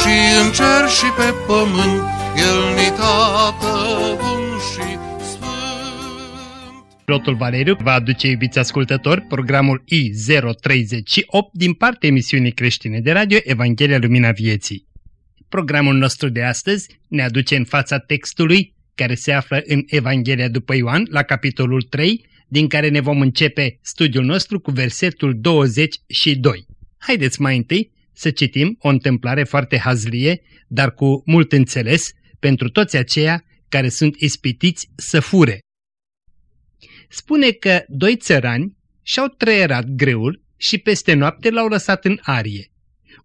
și în cer și pe pământ, El ni tată bun și sfânt. Pilotul Valeriu va aduce, iubiți ascultători, programul I038 din partea emisiunii creștine de radio Evanghelia Lumina Vieții. Programul nostru de astăzi ne aduce în fața textului care se află în Evanghelia după Ioan, la capitolul 3, din care ne vom începe studiul nostru cu versetul 22. Haideți mai întâi să citim o întâmplare foarte hazlie, dar cu mult înțeles, pentru toți aceia care sunt ispitiți să fure. Spune că doi țărani și-au trăierat greul și peste noapte l-au lăsat în arie.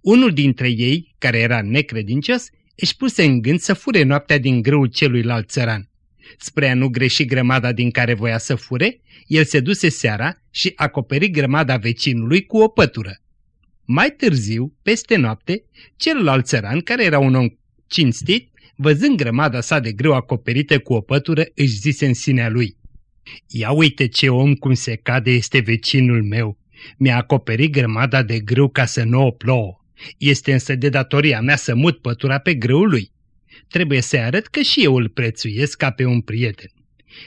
Unul dintre ei, care era necredincios, își puse în gând să fure noaptea din grâul celuilalt țăran. Spre a nu greși grămada din care voia să fure, el se duse seara și acoperi grămada vecinului cu o pătură. Mai târziu, peste noapte, celălalt țăran, care era un om cinstit, văzând grămada sa de grâu acoperită cu o pătură, își zise în sinea lui, Ia uite ce om cum se cade este vecinul meu. Mi-a acoperit grămada de grâu ca să nu o plouă. Este însă de datoria mea să mut pătura pe grâul lui. Trebuie să arăt că și eu îl prețuiesc ca pe un prieten.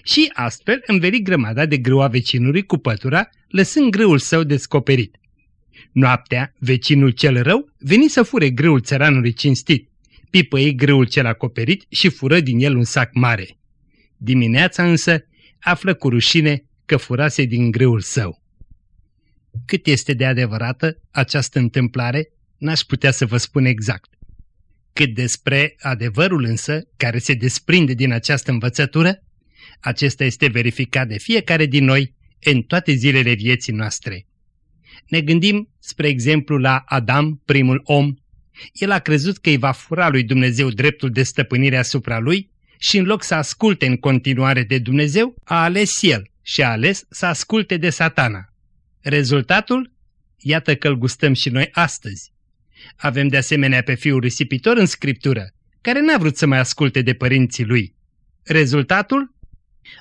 Și astfel înveli grămada de grâu a vecinului cu pătura, lăsând grâul său descoperit. Noaptea, vecinul cel rău veni să fure grâul țăranului cinstit, pipăi grâul cel acoperit și fură din el un sac mare. Dimineața însă află cu rușine că furase din grâul său. Cât este de adevărată această întâmplare, n-aș putea să vă spun exact. Cât despre adevărul însă, care se desprinde din această învățătură, acesta este verificat de fiecare din noi în toate zilele vieții noastre. Ne gândim, spre exemplu, la Adam, primul om. El a crezut că îi va fura lui Dumnezeu dreptul de stăpânire asupra lui și în loc să asculte în continuare de Dumnezeu, a ales el și a ales să asculte de satana. Rezultatul? Iată că îl gustăm și noi astăzi. Avem de asemenea pe fiul risipitor în scriptură, care n-a vrut să mai asculte de părinții lui. Rezultatul?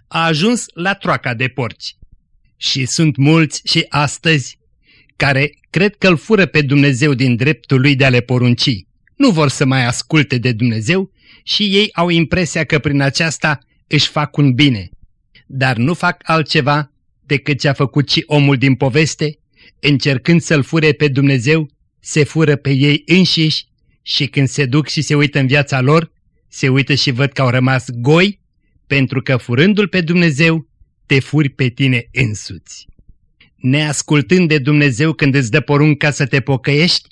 A ajuns la troaca de porci. Și sunt mulți și astăzi care cred că îl fură pe Dumnezeu din dreptul lui de a le porunci. Nu vor să mai asculte de Dumnezeu și ei au impresia că prin aceasta își fac un bine. Dar nu fac altceva decât ce a făcut și omul din poveste, încercând să-l fure pe Dumnezeu, se fură pe ei înșiși și când se duc și se uită în viața lor, se uită și văd că au rămas goi, pentru că furându-L pe Dumnezeu, te furi pe tine însuți. Neascultând de Dumnezeu când îți dă porunca să te pocăiești,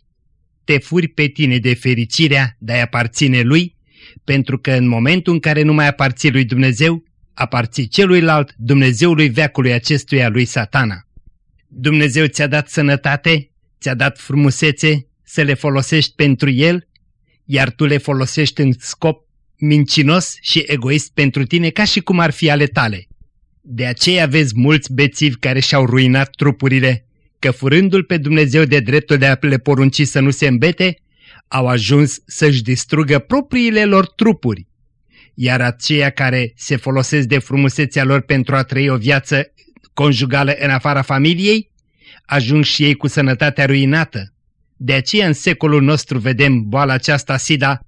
te furi pe tine de fericirea de a aparține Lui, pentru că în momentul în care nu mai aparții lui Dumnezeu, aparții celuilalt Dumnezeului veacului acestuia lui satana. Dumnezeu ți-a dat sănătate, ți-a dat frumusețe să le folosești pentru El, iar tu le folosești în scop mincinos și egoist pentru tine ca și cum ar fi ale tale. De aceea vezi mulți bețivi care și-au ruinat trupurile, că furându-L pe Dumnezeu de dreptul de a le porunci să nu se îmbete, au ajuns să-și distrugă propriile lor trupuri. Iar aceia care se folosesc de frumusețea lor pentru a trăi o viață conjugală în afara familiei, ajung și ei cu sănătatea ruinată. De aceea în secolul nostru vedem boala aceasta SIDA,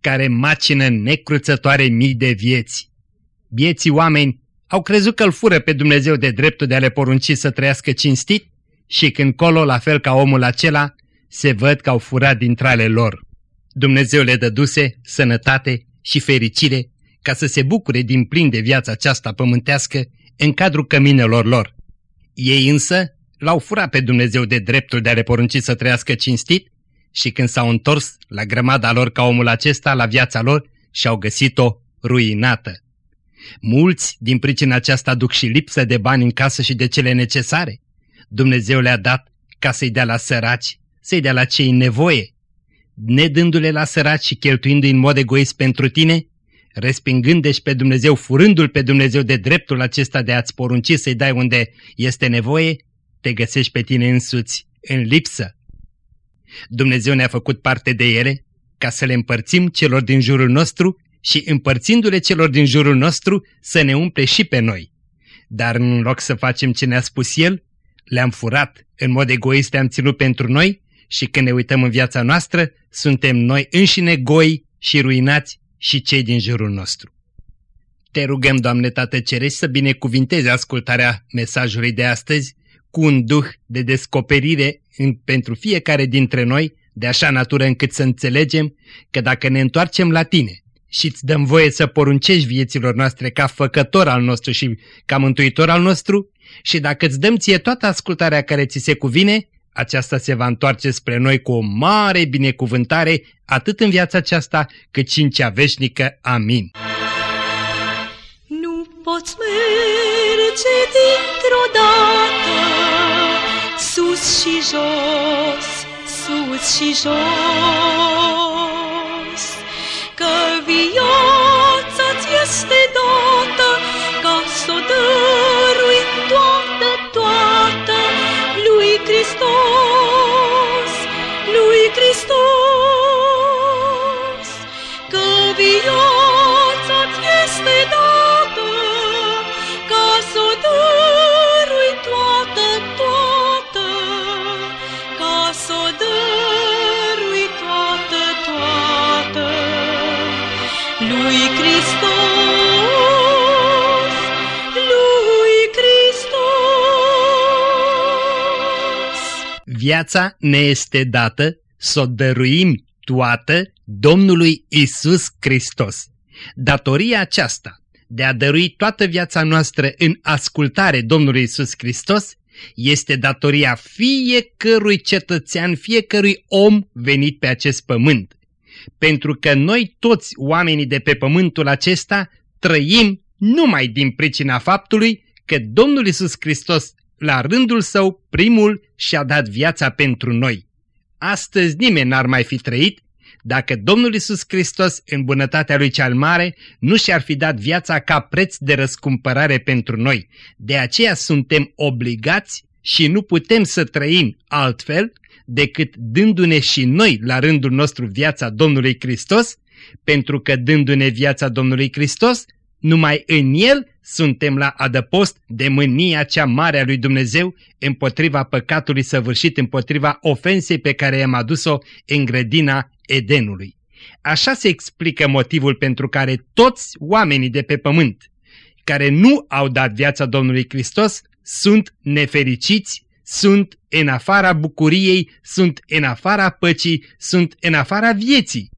care macină necruțătoare mii de vieți. Vieții oameni au crezut că îl fură pe Dumnezeu de dreptul de a le porunci să trăiască cinstit și când colo, la fel ca omul acela, se văd că au furat dintre ale lor. Dumnezeu le dăduse sănătate și fericire ca să se bucure din plin de viața aceasta pământească în cadrul căminelor lor. Ei însă l-au furat pe Dumnezeu de dreptul de a le porunci să trăiască cinstit și când s-au întors la grămada lor ca omul acesta, la viața lor, și-au găsit-o ruinată. Mulți din pricina aceasta duc și lipsă de bani în casă și de cele necesare. Dumnezeu le-a dat ca să-i dea la săraci, să-i dea la cei în nevoie. nedându-le la săraci și cheltuindu-i în mod egoist pentru tine, respingând deci pe Dumnezeu, furându-L pe Dumnezeu de dreptul acesta de a-ți porunci să-i dai unde este nevoie, te găsești pe tine însuți în lipsă. Dumnezeu ne-a făcut parte de ele ca să le împărțim celor din jurul nostru și împărțindu-le celor din jurul nostru să ne umple și pe noi. Dar în loc să facem ce ne-a spus El, le-am furat, în mod egoist le-am ținut pentru noi și când ne uităm în viața noastră, suntem noi înșine goi și ruinați și cei din jurul nostru. Te rugăm, Doamne Tată Cerești, să binecuvintezi ascultarea mesajului de astăzi cu un duh de descoperire în, pentru fiecare dintre noi, de așa natură încât să înțelegem că dacă ne întoarcem la Tine și îți dăm voie să poruncești vieților noastre ca făcător al nostru și ca mântuitor al nostru, și dacă îți dăm ție toată ascultarea care ți se cuvine, aceasta se va întoarce spre noi cu o mare binecuvântare, atât în viața aceasta, cât și în cea veșnică. Amin. Nu poți merge dintr-o dată sus și jos, sus și jos, că viața-ți este dată Viața ne este dată să o dăruim toată Domnului Isus Hristos. Datoria aceasta de a dărui toată viața noastră în ascultare Domnului Isus Hristos este datoria fiecărui cetățean, fiecărui om venit pe acest pământ. Pentru că noi toți oamenii de pe pământul acesta trăim numai din pricina faptului că Domnul Isus Hristos la rândul său primul și-a dat viața pentru noi. Astăzi nimeni n-ar mai fi trăit dacă Domnul Isus Hristos, în bunătatea Lui cel mare, nu și-ar fi dat viața ca preț de răscumpărare pentru noi. De aceea suntem obligați și nu putem să trăim altfel decât dându-ne și noi la rândul nostru viața Domnului Hristos, pentru că dându-ne viața Domnului Hristos, numai în El suntem la adăpost de mânia cea mare a lui Dumnezeu împotriva păcatului săvârșit, împotriva ofensei pe care i-am adus-o în grădina Edenului. Așa se explică motivul pentru care toți oamenii de pe pământ care nu au dat viața Domnului Hristos sunt nefericiți, sunt în afara bucuriei, sunt în afara păcii, sunt în afara vieții.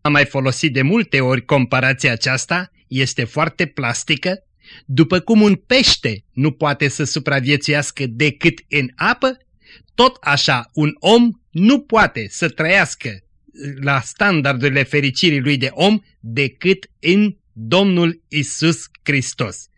Am mai folosit de multe ori comparația aceasta, este foarte plastică, după cum un pește nu poate să supraviețuiască decât în apă, tot așa un om nu poate să trăiască la standardurile fericirii lui de om decât în Domnul Isus Hristos.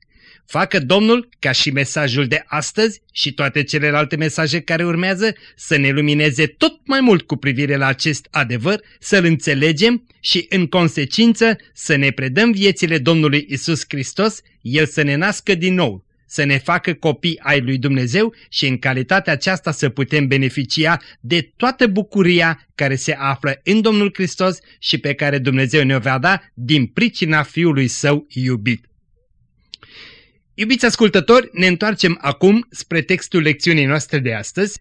Facă Domnul ca și mesajul de astăzi și toate celelalte mesaje care urmează să ne lumineze tot mai mult cu privire la acest adevăr, să-l înțelegem și în consecință să ne predăm viețile Domnului Isus Hristos, El să ne nască din nou, să ne facă copii ai lui Dumnezeu și în calitatea aceasta să putem beneficia de toată bucuria care se află în Domnul Hristos și pe care Dumnezeu ne-o va da din pricina Fiului Său iubit. Iubiți ascultători, ne întoarcem acum spre textul lecțiunii noastre de astăzi,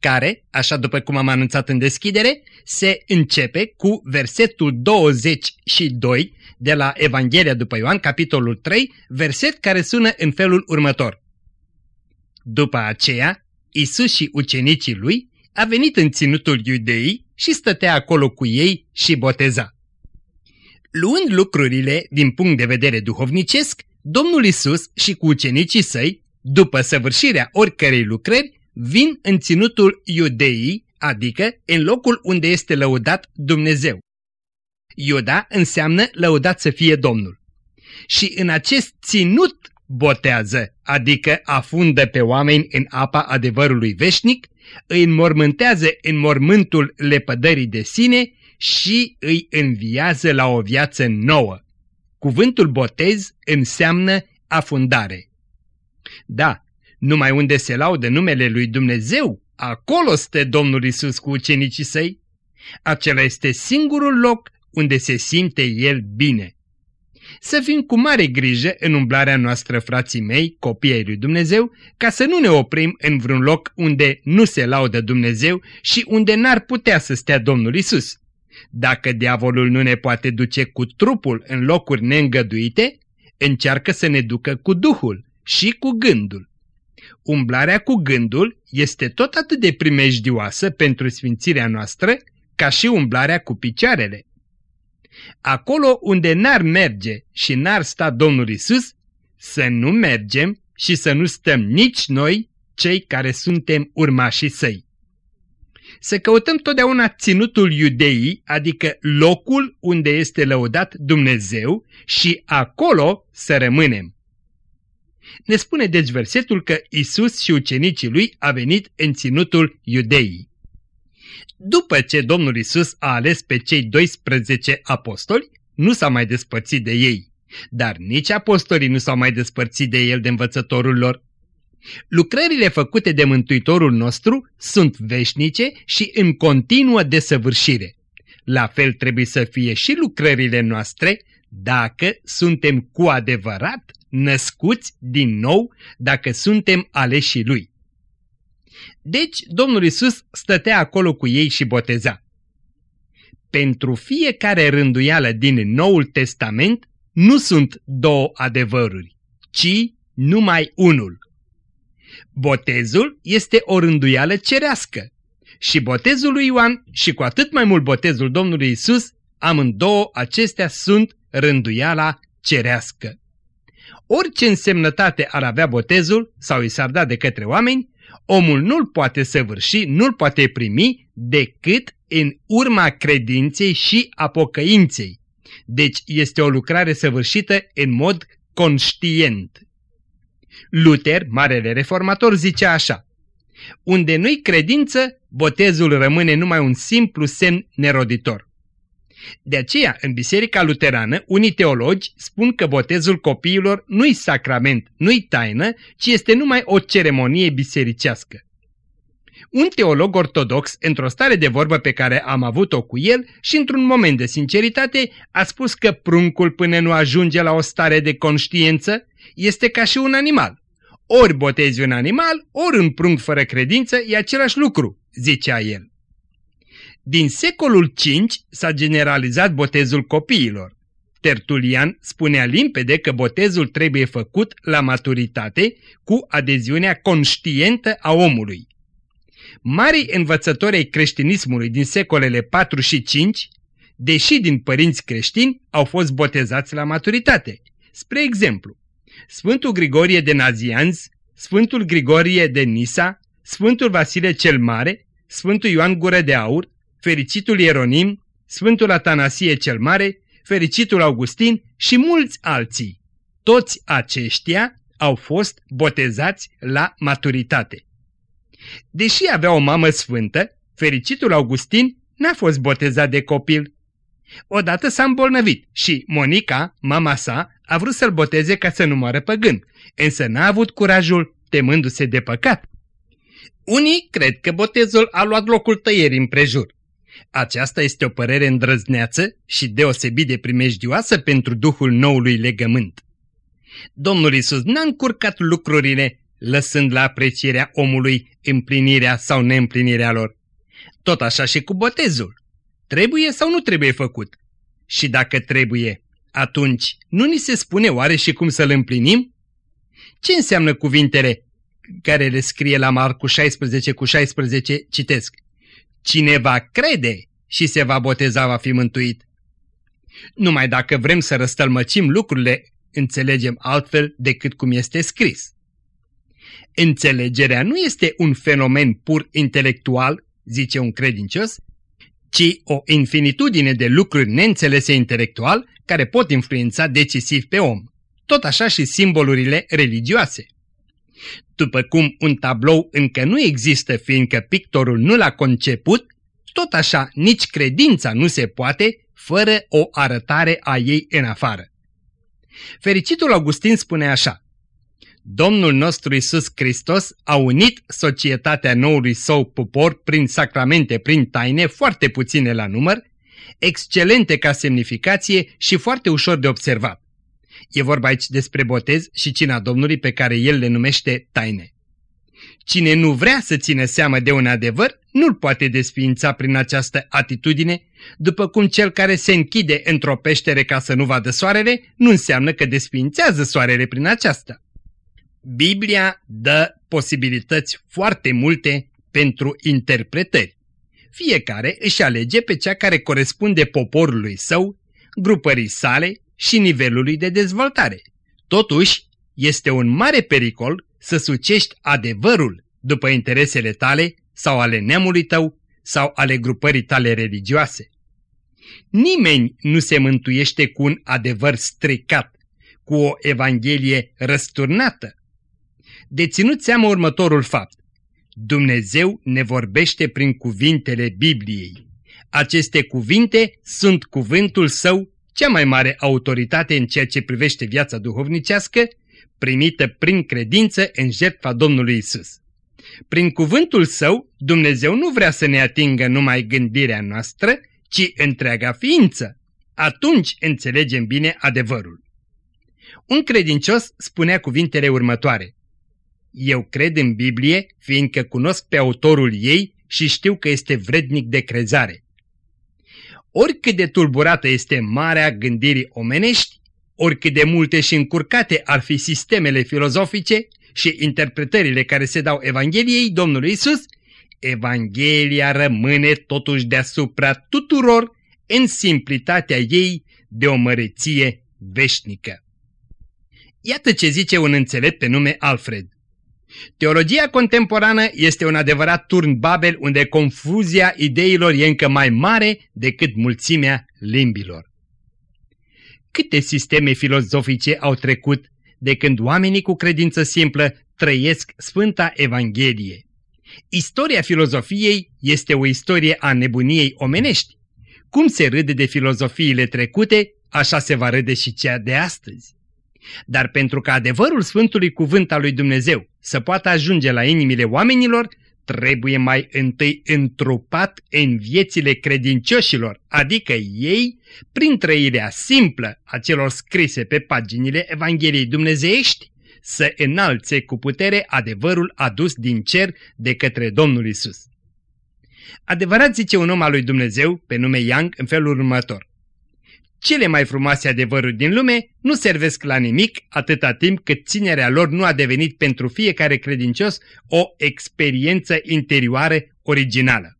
care, așa după cum am anunțat în deschidere, se începe cu versetul 22 de la Evanghelia după Ioan, capitolul 3, verset care sună în felul următor. După aceea, Isus și ucenicii lui a venit în ținutul iudeii și stătea acolo cu ei și boteza. Luând lucrurile din punct de vedere duhovnicesc, Domnul Isus și cu ucenicii săi, după săvârșirea oricărei lucrări, vin în ținutul iudeii, adică în locul unde este lăudat Dumnezeu. Iuda înseamnă lăudat să fie Domnul. Și în acest ținut botează, adică afundă pe oameni în apa adevărului veșnic, îi înmormântează în mormântul lepădării de sine și îi înviază la o viață nouă. Cuvântul botez înseamnă afundare. Da, numai unde se laudă numele lui Dumnezeu, acolo stă Domnul Isus cu ucenicii săi. Acela este singurul loc unde se simte El bine. Să fim cu mare grijă în umblarea noastră, frații mei, copiii lui Dumnezeu, ca să nu ne oprim în vreun loc unde nu se laudă Dumnezeu și unde n-ar putea să stea Domnul Isus. Dacă diavolul nu ne poate duce cu trupul în locuri neîngăduite, încearcă să ne ducă cu Duhul și cu gândul. Umblarea cu gândul este tot atât de primejdioasă pentru sfințirea noastră ca și umblarea cu picioarele. Acolo unde n-ar merge și n-ar sta Domnul Isus, să nu mergem și să nu stăm nici noi, cei care suntem urmașii săi. Să căutăm totdeauna ținutul iudeii, adică locul unde este lăudat Dumnezeu și acolo să rămânem. Ne spune deci versetul că Isus și ucenicii lui a venit în ținutul iudeii. După ce Domnul Isus a ales pe cei 12 apostoli, nu s-a mai despărțit de ei, dar nici apostolii nu s-au mai despărțit de el de învățătorul lor. Lucrările făcute de Mântuitorul nostru sunt veșnice și în continuă desăvârșire. La fel trebuie să fie și lucrările noastre dacă suntem cu adevărat născuți din nou, dacă suntem aleșii Lui. Deci Domnul Isus stătea acolo cu ei și boteza. Pentru fiecare rânduială din Noul Testament nu sunt două adevăruri, ci numai unul. Botezul este o rânduială cerească și botezul lui Ioan și cu atât mai mult botezul Domnului Isus, amândouă acestea sunt rânduiala cerească. Orice însemnătate ar avea botezul sau i s-ar da de către oameni, omul nu-l poate săvârși, nu-l poate primi decât în urma credinței și a pocăinței. Deci este o lucrare săvârșită în mod conștient. Luther, marele reformator, zice așa, Unde nu-i credință, botezul rămâne numai un simplu semn neroditor. De aceea, în Biserica Luterană, unii teologi spun că botezul copiilor nu-i sacrament, nu-i taină, ci este numai o ceremonie bisericească. Un teolog ortodox, într-o stare de vorbă pe care am avut-o cu el și într-un moment de sinceritate, a spus că pruncul până nu ajunge la o stare de conștiință este ca și un animal. Ori botezi un animal, ori un prunc fără credință e același lucru, zicea el. Din secolul V s-a generalizat botezul copiilor. Tertulian spunea limpede că botezul trebuie făcut la maturitate cu adeziunea conștientă a omului. Marii învățători ai creștinismului din secolele 4 și 5, deși din părinți creștini, au fost botezați la maturitate. Spre exemplu, Sfântul Grigorie de Nazianz, Sfântul Grigorie de Nisa, Sfântul Vasile cel Mare, Sfântul Ioan Gură de Aur, fericitul Ieronim, Sfântul Atanasie cel Mare, fericitul Augustin și mulți alții. Toți aceștia au fost botezați la maturitate. Deși avea o mamă sfântă, fericitul Augustin n-a fost botezat de copil. Odată s-a îmbolnăvit și Monica, mama sa, a vrut să-l boteze ca să nu moară păgând, însă n-a avut curajul temându-se de păcat. Unii cred că botezul a luat locul tăierii împrejur. Aceasta este o părere îndrăzneață și deosebit de primejdioasă pentru Duhul noului legământ. Domnul Isus n-a încurcat lucrurile, lăsând la aprecierea omului împlinirea sau neîmplinirea lor. Tot așa și cu botezul. Trebuie sau nu trebuie făcut? Și dacă trebuie, atunci nu ni se spune oare și cum să-l împlinim? Ce înseamnă cuvintele care le scrie la Marcu 16 cu 16, citesc. Cine va crede și se va boteza va fi mântuit. Numai dacă vrem să răstălmăcim lucrurile, înțelegem altfel decât cum este scris. Înțelegerea nu este un fenomen pur intelectual, zice un credincios, ci o infinitudine de lucruri neînțelese intelectual care pot influența decisiv pe om. tot așa și simbolurile religioase. După cum un tablou încă nu există fiindcă pictorul nu l-a conceput, tot așa nici credința nu se poate fără o arătare a ei în afară. Fericitul Augustin spune așa, Domnul nostru Isus Hristos a unit societatea noului său popor prin sacramente, prin taine, foarte puține la număr, excelente ca semnificație și foarte ușor de observat. E vorba aici despre botez și cina Domnului pe care el le numește taine. Cine nu vrea să țină seamă de un adevăr, nu-l poate desființa prin această atitudine, după cum cel care se închide într-o peștere ca să nu vadă soarele, nu înseamnă că desființează soarele prin aceasta. Biblia dă posibilități foarte multe pentru interpretări. Fiecare își alege pe cea care corespunde poporului său, grupării sale și nivelului de dezvoltare. Totuși, este un mare pericol să sucești adevărul după interesele tale sau ale neamului tău sau ale grupării tale religioase. Nimeni nu se mântuiește cu un adevăr stricat, cu o evanghelie răsturnată. Deținut seama următorul fapt. Dumnezeu ne vorbește prin cuvintele Bibliei. Aceste cuvinte sunt cuvântul său, cea mai mare autoritate în ceea ce privește viața duhovnicească, primită prin credință în jertfa Domnului Isus. Prin cuvântul său, Dumnezeu nu vrea să ne atingă numai gândirea noastră, ci întreaga ființă. Atunci înțelegem bine adevărul. Un credincios spunea cuvintele următoare. Eu cred în Biblie, fiindcă cunosc pe autorul ei și știu că este vrednic de crezare. Oricât de tulburată este marea gândirii omenești, oricât de multe și încurcate ar fi sistemele filozofice și interpretările care se dau Evangheliei Domnului Isus, Evanghelia rămâne totuși deasupra tuturor în simplitatea ei de o măreție veșnică. Iată ce zice un înțelept pe nume Alfred. Teologia contemporană este un adevărat turn Babel unde confuzia ideilor e încă mai mare decât mulțimea limbilor. Câte sisteme filozofice au trecut de când oamenii cu credință simplă trăiesc Sfânta Evanghelie. Istoria filozofiei este o istorie a nebuniei omenești. Cum se râde de filozofiile trecute, așa se va râde și cea de astăzi. Dar pentru că adevărul Sfântului Cuvânt al lui Dumnezeu să poată ajunge la inimile oamenilor, trebuie mai întâi întrupat în viețile credincioșilor, adică ei, prin trăirea simplă a celor scrise pe paginile Evangheliei Dumnezeiești, să înalțe cu putere adevărul adus din cer de către Domnul Isus. Adevărat zice un om al lui Dumnezeu, pe nume Yang, în felul următor. Cele mai frumoase adevăruri din lume nu servesc la nimic atâta timp cât ținerea lor nu a devenit pentru fiecare credincios o experiență interioară originală.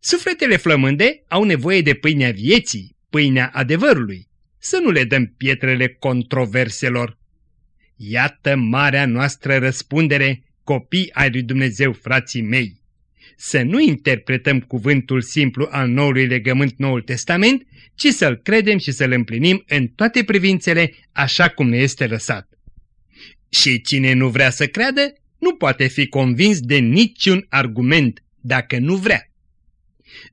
Sufletele flămânde au nevoie de pâinea vieții, pâinea adevărului. Să nu le dăm pietrele controverselor. Iată marea noastră răspundere, copii ai lui Dumnezeu, frații mei. Să nu interpretăm cuvântul simplu al noului legământ Noul Testament, ci să-l credem și să-l împlinim în toate privințele așa cum ne este lăsat. Și cine nu vrea să creadă, nu poate fi convins de niciun argument dacă nu vrea.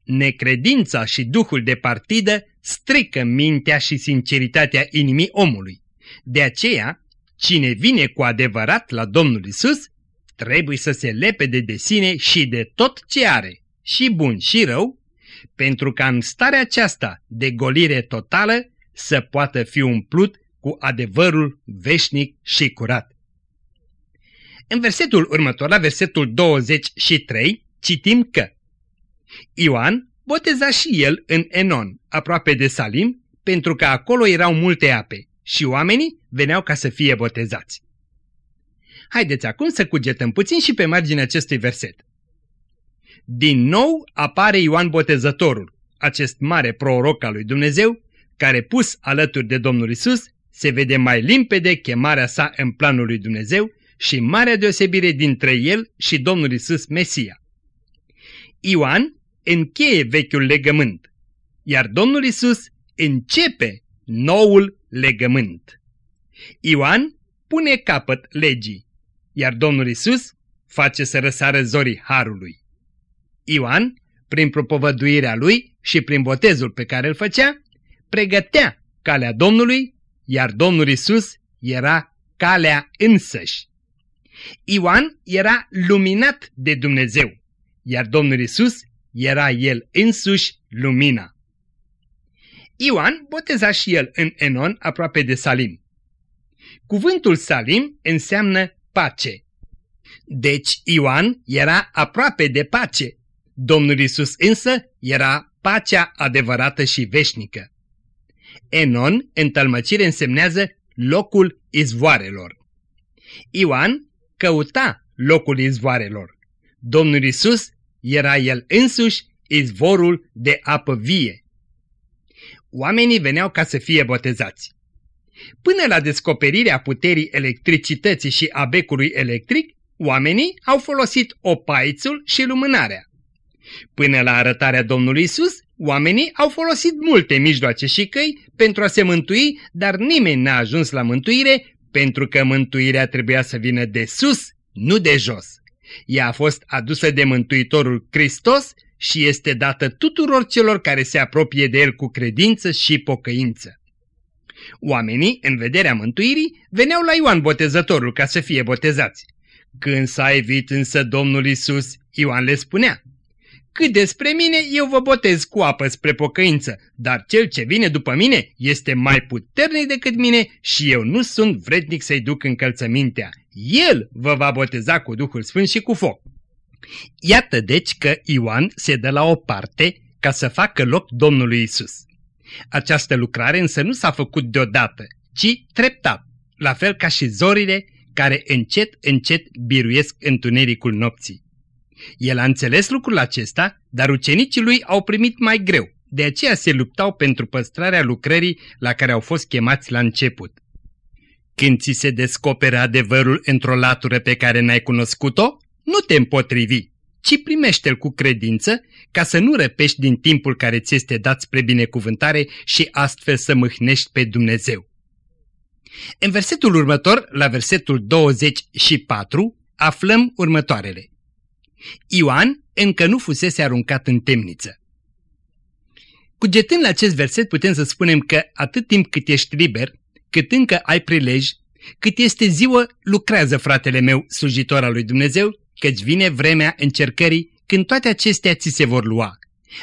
Necredința și duhul de partidă strică mintea și sinceritatea inimii omului. De aceea, cine vine cu adevărat la Domnul Isus, trebuie să se lepede de sine și de tot ce are, și bun și rău, pentru ca în starea aceasta de golire totală să poată fi umplut cu adevărul veșnic și curat. În versetul următor, la versetul 23, citim că Ioan boteza și el în Enon, aproape de Salim, pentru că acolo erau multe ape și oamenii veneau ca să fie botezați. Haideți acum să cugetăm puțin și pe marginea acestui verset. Din nou apare Ioan Botezătorul, acest mare proroc al lui Dumnezeu, care pus alături de Domnul Isus, se vede mai limpede chemarea sa în planul lui Dumnezeu și marea deosebire dintre el și Domnul Isus Mesia. Ioan încheie vechiul legământ, iar Domnul Isus începe noul legământ. Ioan pune capăt legii, iar Domnul Isus face să răsară zorii harului. Ioan, prin propovăduirea lui și prin botezul pe care îl făcea, pregătea calea Domnului, iar Domnul Isus era calea însăși. Ioan era luminat de Dumnezeu, iar Domnul Isus era el însuși lumina. Ioan boteza și el în Enon, aproape de Salim. Cuvântul Salim înseamnă pace. Deci Ioan era aproape de pace. Domnul Isus însă era pacea adevărată și veșnică. Enon, în tălmăcire, însemnează locul izvoarelor. Ioan căuta locul izvoarelor. Domnul Isus era el însuși izvorul de apă vie. Oamenii veneau ca să fie botezați. Până la descoperirea puterii electricității și a becului electric, oamenii au folosit opaițul și lumânarea. Până la arătarea Domnului Isus, oamenii au folosit multe mijloace și căi pentru a se mântui, dar nimeni n-a ajuns la mântuire pentru că mântuirea trebuia să vină de sus, nu de jos. Ea a fost adusă de Mântuitorul Hristos și este dată tuturor celor care se apropie de El cu credință și pocăință. Oamenii, în vederea mântuirii, veneau la Ioan Botezătorul ca să fie botezați. Când s-a evit însă Domnul Isus, Ioan le spunea, Cât despre mine, eu vă botez cu apă spre pocăință, dar cel ce vine după mine este mai puternic decât mine și eu nu sunt vrednic să-i duc încălțămintea. El vă va boteza cu Duhul Sfânt și cu foc. Iată deci că Ioan se dă la o parte ca să facă loc Domnului Isus. Această lucrare însă nu s-a făcut deodată, ci treptat, la fel ca și zorile care încet, încet biruiesc întunericul nopții. El a înțeles lucrul acesta, dar ucenicii lui au primit mai greu, de aceea se luptau pentru păstrarea lucrării la care au fost chemați la început. Când ți se descoperă adevărul într-o latură pe care n-ai cunoscut-o, nu te împotrivi, ci primește-l cu credință ca să nu răpești din timpul care ți este dat spre binecuvântare și astfel să mâhnești pe Dumnezeu. În versetul următor, la versetul 24, aflăm următoarele. Ioan încă nu fusese aruncat în temniță. Cugetând la acest verset putem să spunem că atât timp cât ești liber, cât încă ai prilej, cât este ziua, lucrează fratele meu, slujitor al lui Dumnezeu, căci vine vremea încercării când toate acestea ți se vor lua.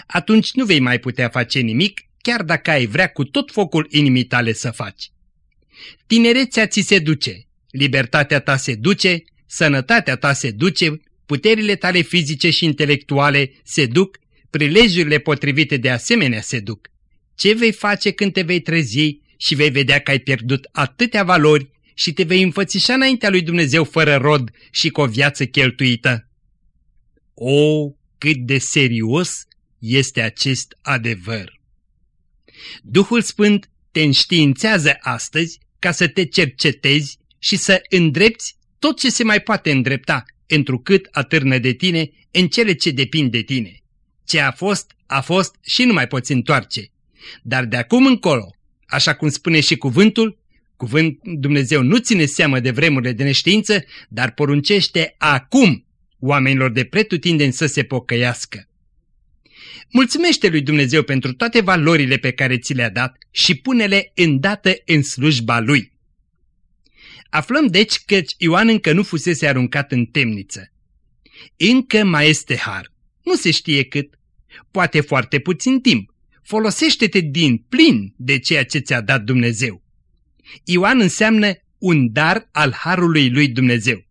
Atunci nu vei mai putea face nimic, chiar dacă ai vrea cu tot focul inimii tale să faci. Tinerețea ți se duce, libertatea ta se duce, sănătatea ta se duce, puterile tale fizice și intelectuale se duc, prilejurile potrivite de asemenea se duc. Ce vei face când te vei trezi și vei vedea că ai pierdut atâtea valori și te vei înfățișa înaintea lui Dumnezeu fără rod și cu o viață cheltuită? O, cât de serios este acest adevăr! Duhul Sfânt te înștiințează astăzi ca să te cercetezi și să îndrepți tot ce se mai poate îndrepta, întrucât atârnă de tine în cele ce depind de tine. Ce a fost, a fost și nu mai poți întoarce. Dar de acum încolo, așa cum spune și cuvântul, Cuvânt Dumnezeu nu ține seamă de vremurile de neștiință, dar poruncește acum oamenilor de pretutindeni să se pocăiască. Mulțumește lui Dumnezeu pentru toate valorile pe care ți le-a dat și pune-le îndată în slujba lui. Aflăm deci că Ioan încă nu fusese aruncat în temniță. Încă mai este har. Nu se știe cât. Poate foarte puțin timp. Folosește-te din plin de ceea ce ți-a dat Dumnezeu. Ioan înseamnă un dar al Harului lui Dumnezeu.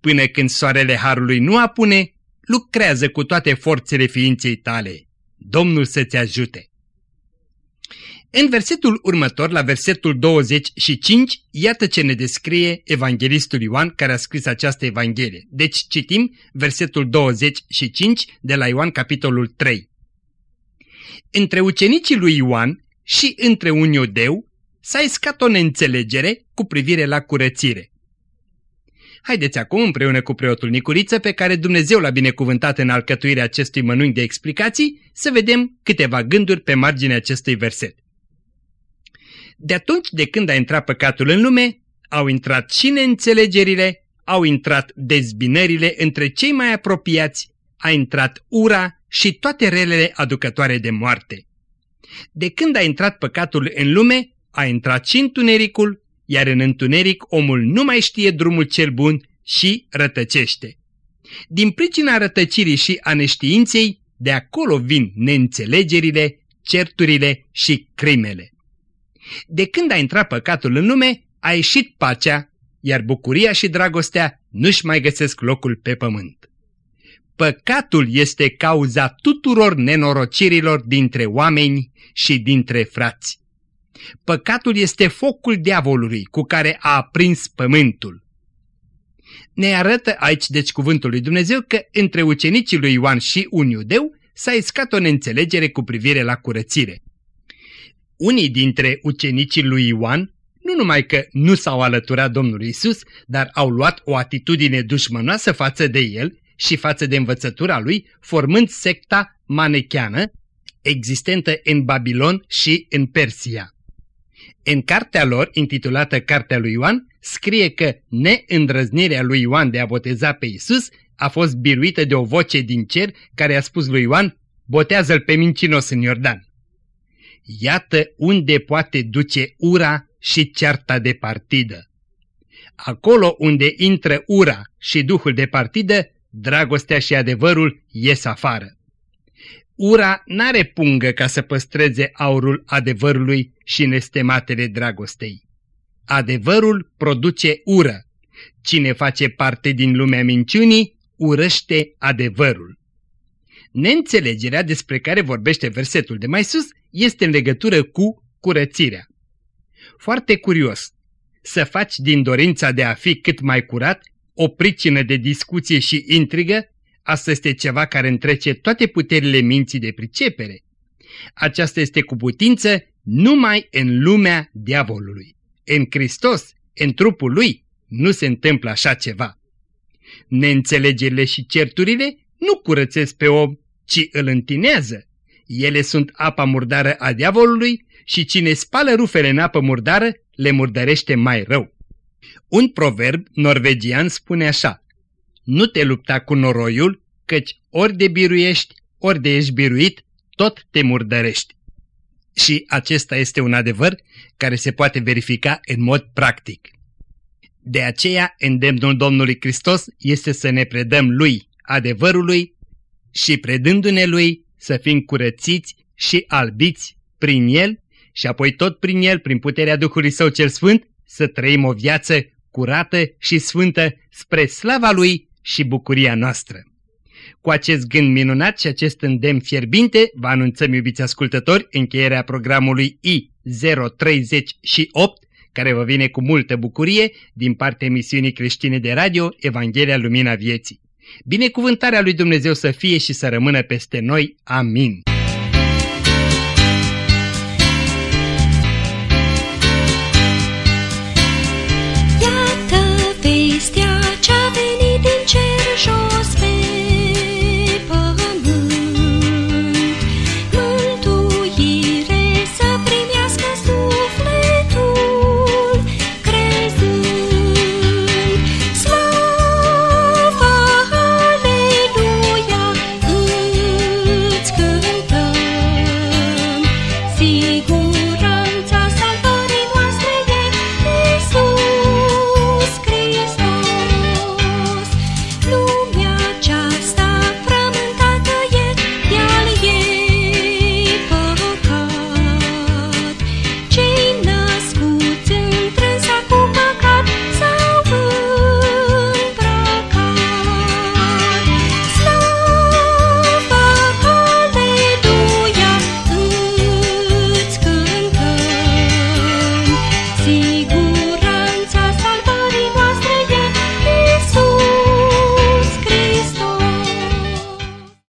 Până când soarele Harului nu apune, lucrează cu toate forțele ființei tale. Domnul să-ți ajute! În versetul următor, la versetul 25, iată ce ne descrie evanghelistul Ioan care a scris această evanghelie. Deci citim versetul 25 de la Ioan capitolul 3. Între ucenicii lui Ioan și între un iudeu s-a iscat o neînțelegere cu privire la curățire. Haideți acum împreună cu preotul Nicuriță, pe care Dumnezeu l-a binecuvântat în alcătuirea acestui mănânc de explicații, să vedem câteva gânduri pe marginea acestui verset. De atunci de când a intrat păcatul în lume, au intrat și neînțelegerile, au intrat dezbinările între cei mai apropiați, a intrat ura și toate relele aducătoare de moarte. De când a intrat păcatul în lume, a intrat și întunericul, iar în întuneric omul nu mai știe drumul cel bun și rătăcește. Din pricina rătăcirii și a neștiinței, de acolo vin neînțelegerile, certurile și crimele. De când a intrat păcatul în lume, a ieșit pacea, iar bucuria și dragostea nu-și mai găsesc locul pe pământ. Păcatul este cauza tuturor nenorocirilor dintre oameni și dintre frați. Păcatul este focul diavolului cu care a aprins pământul. Ne arată aici deci cuvântul lui Dumnezeu că între ucenicii lui Ioan și un iudeu s-a iscat o neînțelegere cu privire la curățire. Unii dintre ucenicii lui Ioan nu numai că nu s-au alăturat Domnului Isus, dar au luat o atitudine dușmănoasă față de el și față de învățătura lui, formând secta manecheană existentă în Babilon și în Persia. În cartea lor, intitulată Cartea lui Ioan, scrie că neîndrăznirea lui Ioan de a boteza pe Isus a fost biruită de o voce din cer care a spus lui Ioan, botează-l pe mincinos în Iordan. Iată unde poate duce ura și cearta de partidă. Acolo unde intră ura și duhul de partidă, dragostea și adevărul ies afară. Ura n-are pungă ca să păstreze aurul adevărului și nestematele dragostei. Adevărul produce ură. Cine face parte din lumea minciunii, urăște adevărul. Neînțelegerea despre care vorbește versetul de mai sus este în legătură cu curățirea. Foarte curios, să faci din dorința de a fi cât mai curat o pricină de discuție și intrigă, asta este ceva care întrece toate puterile minții de pricepere. Aceasta este cu putință numai în lumea diavolului. În Hristos, în trupul lui, nu se întâmplă așa ceva. Neînțelegerile și certurile nu curățesc pe om, ci îl întinează. Ele sunt apa murdară a diavolului și cine spală rufele în apă murdară le murdărește mai rău. Un proverb norvegian spune așa, Nu te lupta cu noroiul, căci ori de biruiești, ori de ești biruit, tot te murdărești. Și acesta este un adevăr care se poate verifica în mod practic. De aceea, îndemnul Domnului Hristos este să ne predăm Lui, adevărului, și predându-ne Lui să fim curățiți și albiți prin El și apoi tot prin El, prin puterea Duhului Său cel Sfânt, să trăim o viață curată și sfântă spre slava Lui și bucuria noastră. Cu acest gând minunat și acest îndemn fierbinte, vă anunțăm, iubiți ascultători, încheierea programului I038, care vă vine cu multă bucurie din partea emisiunii creștine de radio Evanghelia Lumina Vieții. Binecuvântarea lui Dumnezeu să fie și să rămână peste noi. Amin. Show.